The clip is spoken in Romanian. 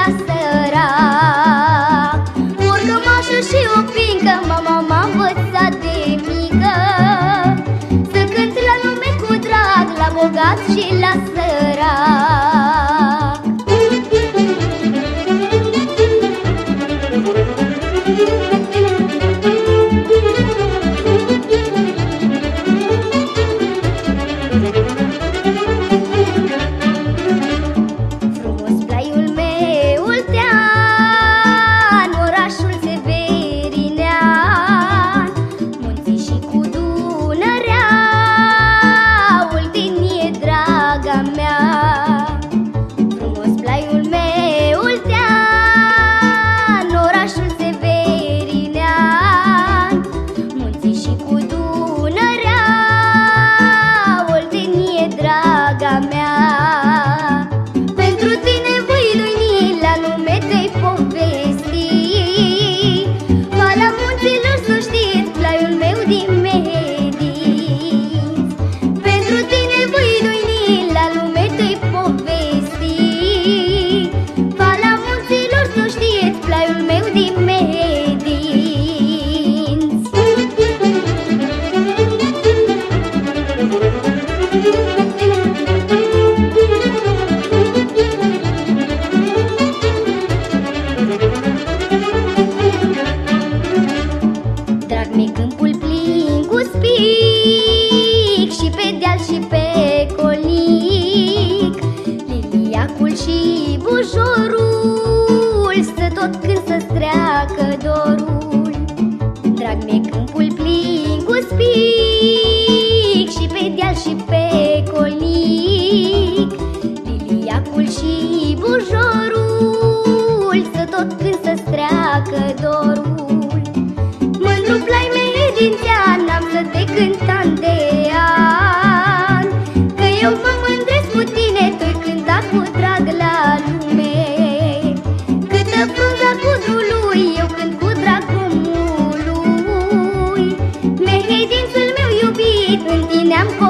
la sărac Urcă și o pincă, mama m-a învățat de mică. Să cânt la lume cu drag, la bogat Arme câmpul plin cu spic Și pe deal și pe colic. Liliacul și bujorul Stă tot când ayamku